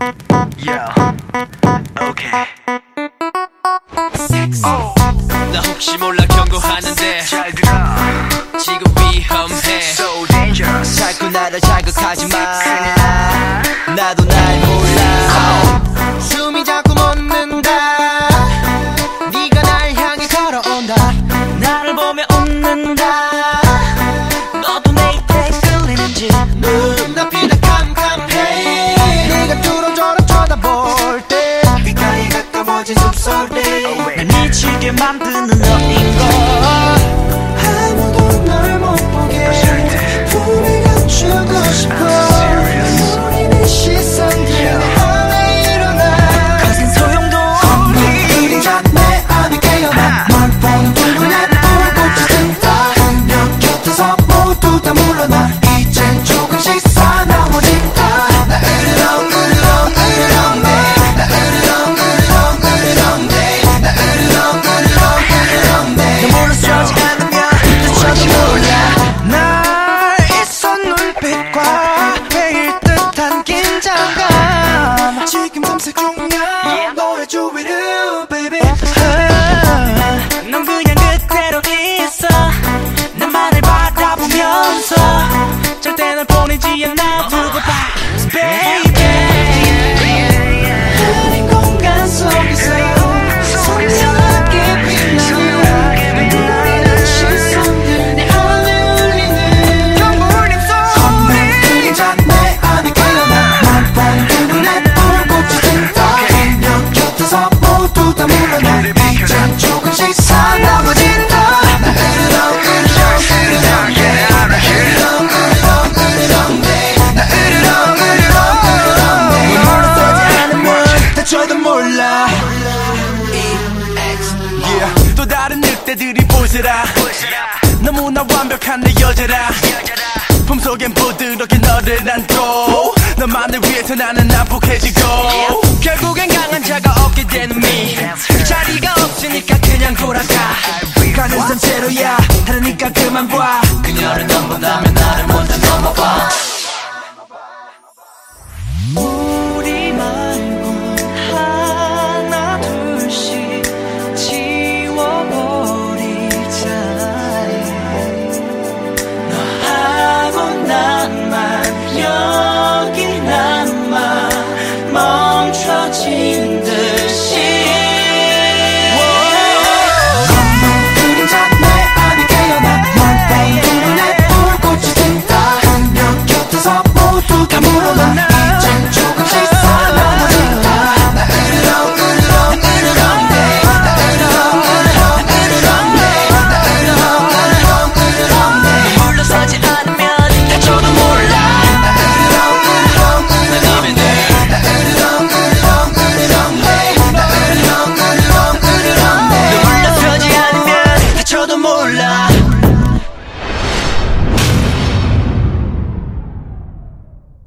Yo, okay. Oh, 나 혹시 몰라 경고하는데 잘 들어. 지금 위험해. So dangerous. 자꾸 나를 자극하지 마. 나도 빠진 숲속에 날 미치게 만드는 너인 걸 과매일 듯한 긴장감. 지금 탐색 중이야. 너의 주위를 baby? uh, 넌 그냥 그대로 있어. 내 말을 바라보면서. 절대 널 보내지 않아도 때들이 보스라. 너무나 완벽한 내 여자라. 품속엔 부드럽게 너를 안고 너만을 위해서 나는 난폭해지고 결국엔 강한 자가 없게 되는